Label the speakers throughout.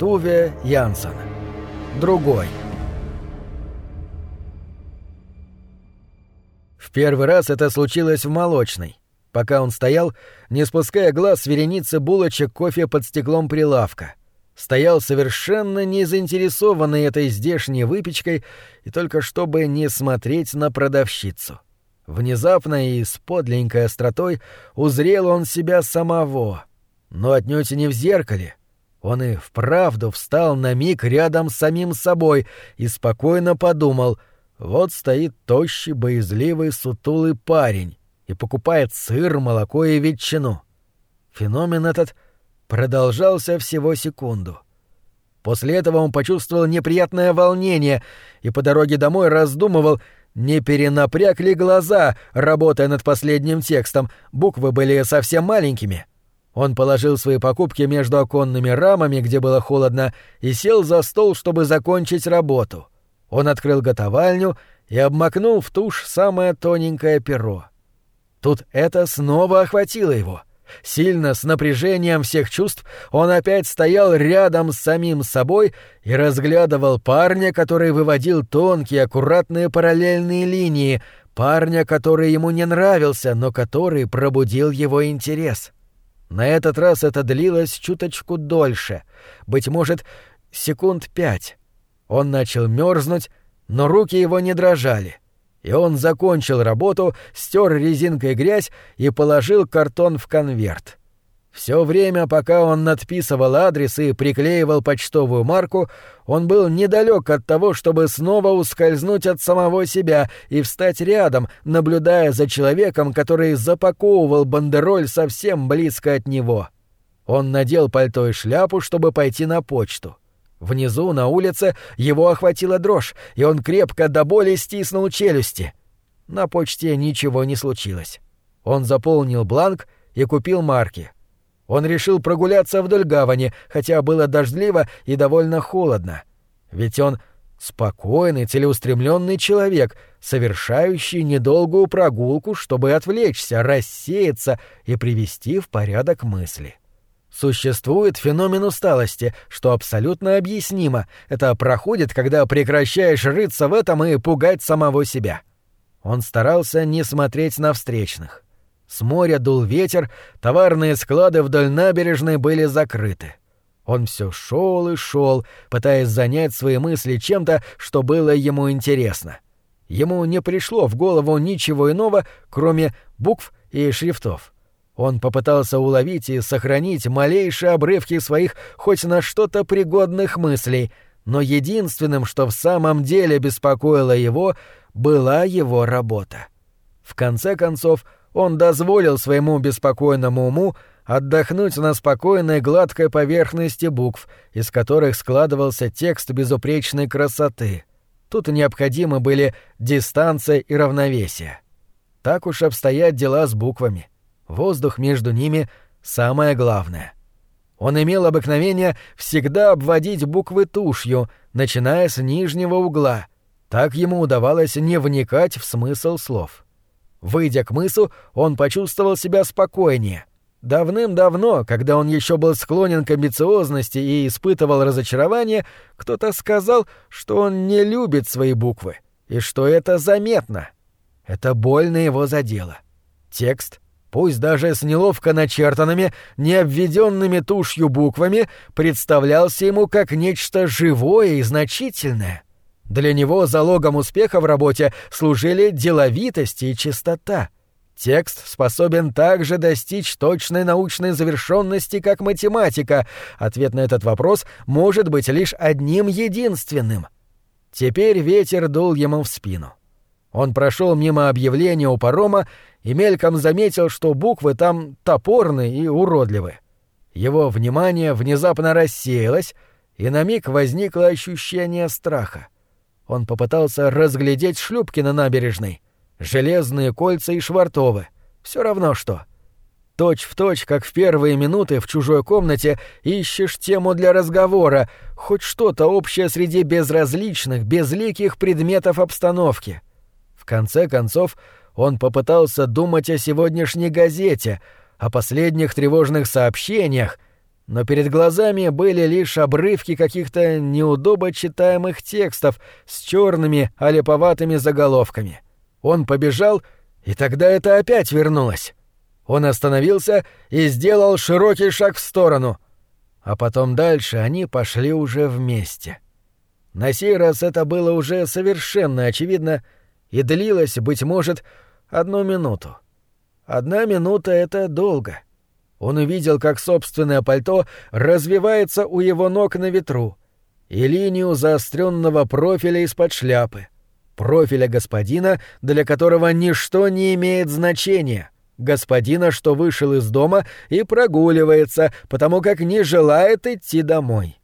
Speaker 1: Туве Янсен. Другой. В первый раз это случилось в молочной, пока он стоял, не спуская глаз с вереницы булочек кофе под стеклом прилавка. Стоял совершенно не заинтересованный этой здешней выпечкой и только чтобы не смотреть на продавщицу. Внезапно и с подленькой остротой узрел он себя самого, но отнюдь не в зеркале. Он и вправду встал на миг рядом с самим собой и спокойно подумал — вот стоит тощий, боязливый, сутулый парень и покупает сыр, молоко и ветчину. Феномен этот продолжался всего секунду. После этого он почувствовал неприятное волнение и по дороге домой раздумывал, не перенапряг ли глаза, работая над последним текстом, буквы были совсем маленькими. Он положил свои покупки между оконными рамами, где было холодно, и сел за стол, чтобы закончить работу. Он открыл готовальню и обмакнул в тушь самое тоненькое перо. Тут это снова охватило его. Сильно, с напряжением всех чувств, он опять стоял рядом с самим собой и разглядывал парня, который выводил тонкие, аккуратные параллельные линии, парня, который ему не нравился, но который пробудил его интерес. На этот раз это длилось чуточку дольше, быть может, секунд пять. Он начал мерзнуть, но руки его не дрожали. И он закончил работу, стер резинкой грязь и положил картон в конверт. Все время, пока он надписывал адрес и приклеивал почтовую марку, он был недалек от того, чтобы снова ускользнуть от самого себя и встать рядом, наблюдая за человеком, который запаковывал бандероль совсем близко от него. Он надел пальто и шляпу, чтобы пойти на почту. Внизу, на улице, его охватила дрожь, и он крепко до боли стиснул челюсти. На почте ничего не случилось. Он заполнил бланк и купил марки. Он решил прогуляться вдоль гавани, хотя было дождливо и довольно холодно. Ведь он спокойный, целеустремленный человек, совершающий недолгую прогулку, чтобы отвлечься, рассеяться и привести в порядок мысли. Существует феномен усталости, что абсолютно объяснимо. Это проходит, когда прекращаешь рыться в этом и пугать самого себя. Он старался не смотреть на встречных. С моря дул ветер, товарные склады вдоль набережной были закрыты. Он все шел и шел, пытаясь занять свои мысли чем-то, что было ему интересно. Ему не пришло в голову ничего иного, кроме букв и шрифтов. Он попытался уловить и сохранить малейшие обрывки своих хоть на что-то пригодных мыслей, но единственным, что в самом деле беспокоило его, была его работа. В конце концов, он дозволил своему беспокойному уму отдохнуть на спокойной гладкой поверхности букв, из которых складывался текст безупречной красоты. Тут необходимы были дистанция и равновесие. Так уж обстоят дела с буквами. Воздух между ними — самое главное. Он имел обыкновение всегда обводить буквы тушью, начиная с нижнего угла. Так ему удавалось не вникать в смысл слов. Выйдя к мысу, он почувствовал себя спокойнее. Давным-давно, когда он еще был склонен к амбициозности и испытывал разочарование, кто-то сказал, что он не любит свои буквы, и что это заметно. Это больно его задело. Текст пусть даже с неловко начертанными, не обведенными тушью буквами, представлялся ему как нечто живое и значительное. Для него залогом успеха в работе служили деловитость и чистота. Текст способен также достичь точной научной завершенности, как математика. Ответ на этот вопрос может быть лишь одним единственным. Теперь ветер дул ему в спину. Он прошел мимо объявления у парома и мельком заметил, что буквы там топорны и уродливы. Его внимание внезапно рассеялось, и на миг возникло ощущение страха. Он попытался разглядеть шлюпки на набережной, железные кольца и швартовы. Все равно что. Точь в точь, как в первые минуты в чужой комнате, ищешь тему для разговора, хоть что-то общее среди безразличных, безликих предметов обстановки — в конце концов, он попытался думать о сегодняшней газете, о последних тревожных сообщениях, но перед глазами были лишь обрывки каких-то неудобо читаемых текстов с черными олеповатыми заголовками. Он побежал, и тогда это опять вернулось. Он остановился и сделал широкий шаг в сторону. А потом дальше они пошли уже вместе. На сей раз это было уже совершенно очевидно и длилось, быть может, одну минуту. Одна минута — это долго. Он увидел, как собственное пальто развивается у его ног на ветру, и линию заостренного профиля из-под шляпы. Профиля господина, для которого ничто не имеет значения — господина, что вышел из дома и прогуливается, потому как не желает идти домой.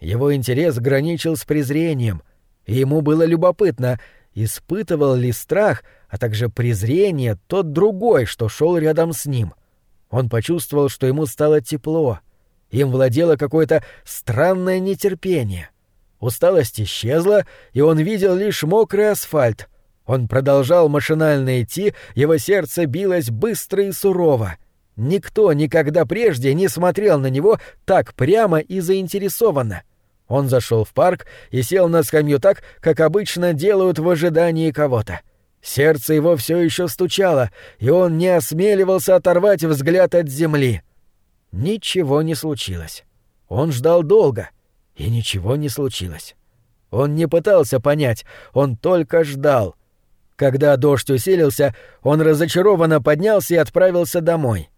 Speaker 1: Его интерес граничил с презрением, и ему было любопытно, испытывал ли страх, а также презрение тот другой, что шел рядом с ним. Он почувствовал, что ему стало тепло. Им владело какое-то странное нетерпение. Усталость исчезла, и он видел лишь мокрый асфальт — он продолжал машинально идти, его сердце билось быстро и сурово. Никто никогда прежде не смотрел на него так прямо и заинтересованно. Он зашел в парк и сел на скамью так, как обычно делают в ожидании кого-то. Сердце его все еще стучало, и он не осмеливался оторвать взгляд от земли. Ничего не случилось. Он ждал долго, и ничего не случилось. Он не пытался понять, он только ждал. Когда дождь усилился, он разочарованно поднялся и отправился домой.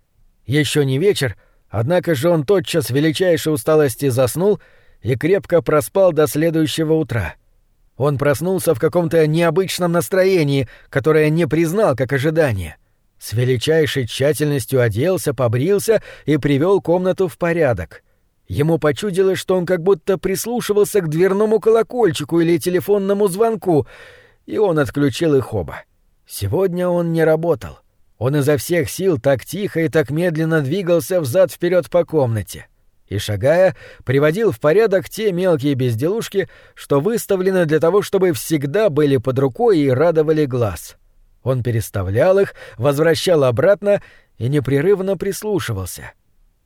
Speaker 1: Еще не вечер, однако же он тотчас величайшей усталости заснул и крепко проспал до следующего утра. Он проснулся в каком-то необычном настроении, которое не признал как ожидание. С величайшей тщательностью оделся, побрился и привел комнату в порядок. Ему почудилось, что он как будто прислушивался к дверному колокольчику или телефонному звонку — и он отключил их оба. Сегодня он не работал. Он изо всех сил так тихо и так медленно двигался взад вперед по комнате и, шагая, приводил в порядок те мелкие безделушки, что выставлены для того, чтобы всегда были под рукой и радовали глаз. Он переставлял их, возвращал обратно и непрерывно прислушивался.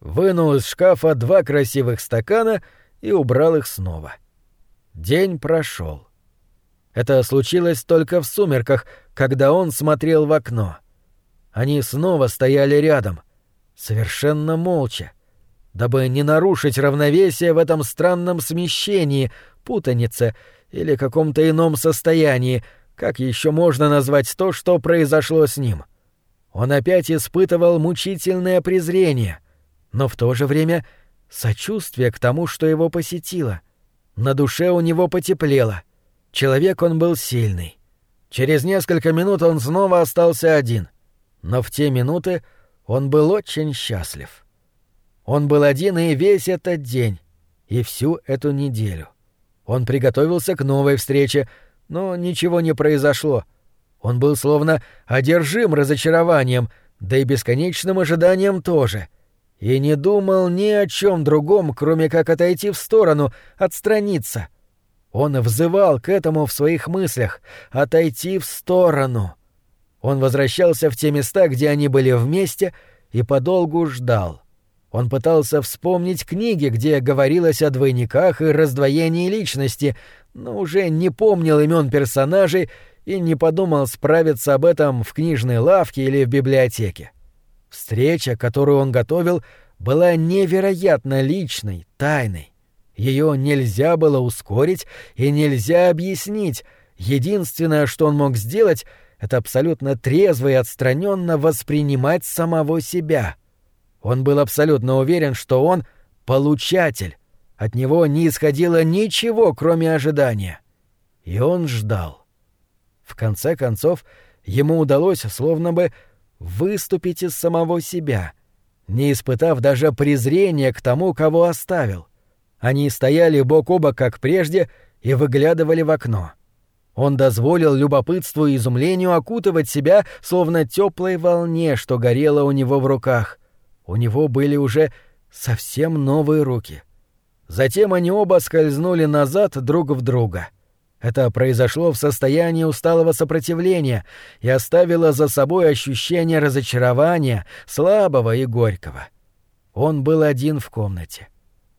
Speaker 1: Вынул из шкафа два красивых стакана и убрал их снова. День прошел. Это случилось только в сумерках, когда он смотрел в окно. Они снова стояли рядом, совершенно молча, дабы не нарушить равновесие в этом странном смещении, путанице или каком-то ином состоянии, как еще можно назвать то, что произошло с ним. Он опять испытывал мучительное презрение, но в то же время сочувствие к тому, что его посетило. На душе у него потеплело — Человек он был сильный. Через несколько минут он снова остался один. Но в те минуты он был очень счастлив. Он был один и весь этот день, и всю эту неделю. Он приготовился к новой встрече, но ничего не произошло. Он был словно одержим разочарованием, да и бесконечным ожиданием тоже. И не думал ни о чем другом, кроме как отойти в сторону, отстраниться — он взывал к этому в своих мыслях — отойти в сторону. Он возвращался в те места, где они были вместе, и подолгу ждал. Он пытался вспомнить книги, где говорилось о двойниках и раздвоении личности, но уже не помнил имен персонажей и не подумал справиться об этом в книжной лавке или в библиотеке. Встреча, которую он готовил, была невероятно личной, тайной. Ее нельзя было ускорить и нельзя объяснить. Единственное, что он мог сделать, это абсолютно трезво и отстраненно воспринимать самого себя. Он был абсолютно уверен, что он — получатель. От него не исходило ничего, кроме ожидания. И он ждал. В конце концов, ему удалось словно бы выступить из самого себя, не испытав даже презрения к тому, кого оставил — они стояли бок о бок, как прежде, и выглядывали в окно. Он дозволил любопытству и изумлению окутывать себя, словно теплой волне, что горело у него в руках. У него были уже совсем новые руки. Затем они оба скользнули назад друг в друга. Это произошло в состоянии усталого сопротивления и оставило за собой ощущение разочарования, слабого и горького. Он был один в комнате.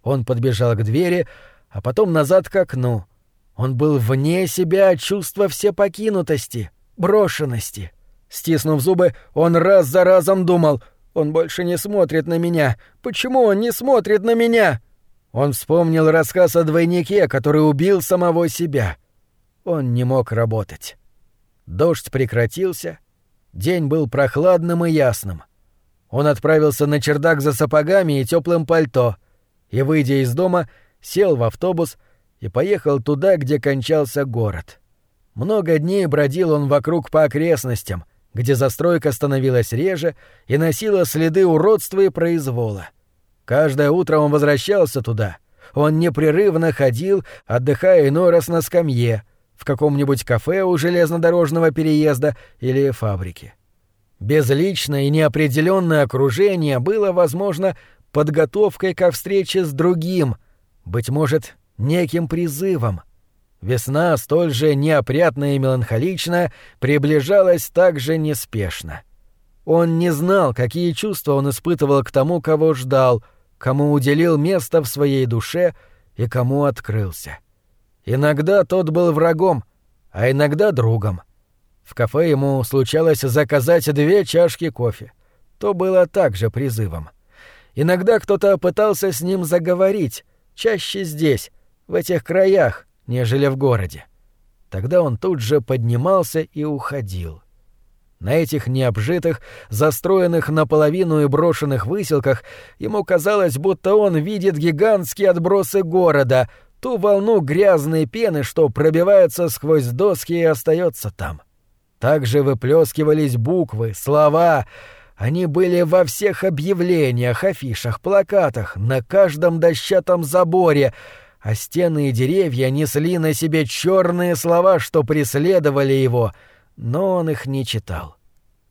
Speaker 1: Он подбежал к двери, а потом назад к окну. Он был вне себя от чувства всепокинутости, брошенности. Стиснув зубы, он раз за разом думал «Он больше не смотрит на меня. Почему он не смотрит на меня?» Он вспомнил рассказ о двойнике, который убил самого себя. Он не мог работать. Дождь прекратился. День был прохладным и ясным. Он отправился на чердак за сапогами и теплым пальто и, выйдя из дома, сел в автобус и поехал туда, где кончался город. Много дней бродил он вокруг по окрестностям, где застройка становилась реже и носила следы уродства и произвола. Каждое утро он возвращался туда. Он непрерывно ходил, отдыхая иной раз на скамье, в каком-нибудь кафе у железнодорожного переезда или фабрики. Безличное и неопределенное окружение было, возможно, подготовкой ко встрече с другим, быть может, неким призывом. Весна, столь же неопрятная и меланхоличная, приближалась так же неспешно. Он не знал, какие чувства он испытывал к тому, кого ждал — кому уделил место в своей душе и кому открылся. Иногда тот был врагом, а иногда другом. В кафе ему случалось заказать две чашки кофе. То было также призывом. Иногда кто-то пытался с ним заговорить, чаще здесь, в этих краях, нежели в городе. Тогда он тут же поднимался и уходил. На этих необжитых, застроенных наполовину и брошенных выселках ему казалось, будто он видит гигантские отбросы города, ту волну грязной пены, что пробивается сквозь доски и остается там. Также выплескивались буквы, слова. Они были во всех объявлениях, афишах, плакатах, на каждом дощатом заборе, а стены и деревья несли на себе черные слова, что преследовали его — но он их не читал.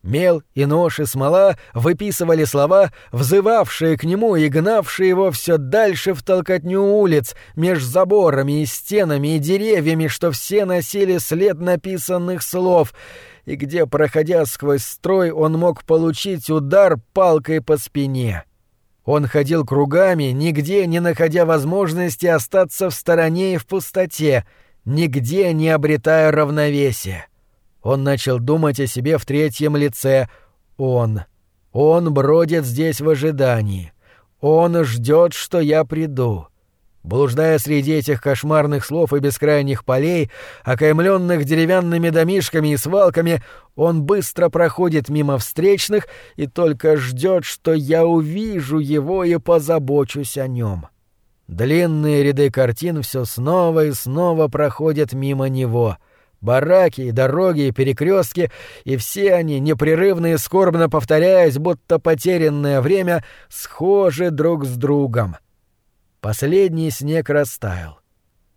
Speaker 1: Мел и нож и смола выписывали слова, взывавшие к нему и гнавшие его все дальше в толкотню улиц, меж заборами и стенами и деревьями, что все носили след написанных слов, и где, проходя сквозь строй, он мог получить удар палкой по спине. Он ходил кругами, нигде не находя возможности остаться в стороне и в пустоте, нигде не обретая равновесия. Он начал думать о себе в третьем лице. Он. Он бродит здесь в ожидании. Он ждет, что я приду. Блуждая среди этих кошмарных слов и бескрайних полей, окаймленных деревянными домишками и свалками, он быстро проходит мимо встречных и только ждет, что я увижу его и позабочусь о нем. Длинные ряды картин все снова и снова проходят мимо него — бараки, дороги, перекрестки, и все они, непрерывно и скорбно повторяясь, будто потерянное время, схожи друг с другом. Последний снег растаял.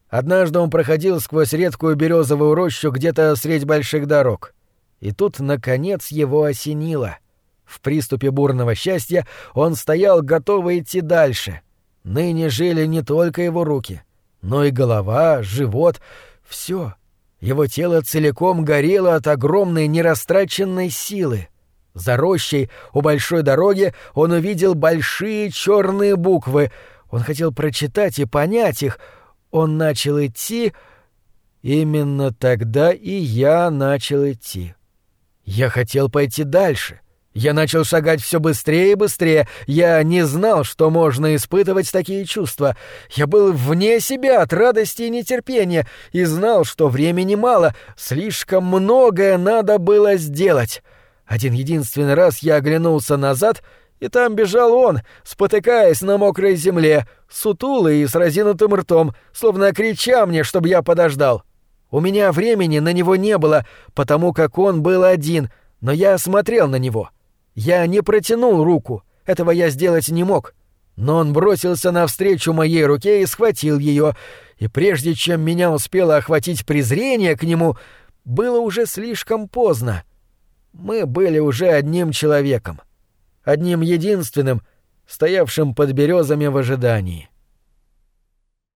Speaker 1: Однажды он проходил сквозь редкую березовую рощу где-то средь больших дорог. И тут, наконец, его осенило. В приступе бурного счастья он стоял, готовый идти дальше. Ныне жили не только его руки, но и голова, живот — все — его тело целиком горело от огромной нерастраченной силы. За рощей у большой дороги он увидел большие черные буквы. Он хотел прочитать и понять их. Он начал идти. Именно тогда и я начал идти. Я хотел пойти дальше. Я начал шагать все быстрее и быстрее. Я не знал, что можно испытывать такие чувства. Я был вне себя от радости и нетерпения и знал, что времени мало, слишком многое надо было сделать. Один единственный раз я оглянулся назад, и там бежал он, спотыкаясь на мокрой земле, сутулый и с разинутым ртом, словно крича мне, чтобы я подождал. У меня времени на него не было, потому как он был один, но я смотрел на него — я не протянул руку, этого я сделать не мог. Но он бросился навстречу моей руке и схватил ее, и прежде чем меня успело охватить презрение к нему, было уже слишком поздно. Мы были уже одним человеком, одним единственным, стоявшим под березами в ожидании.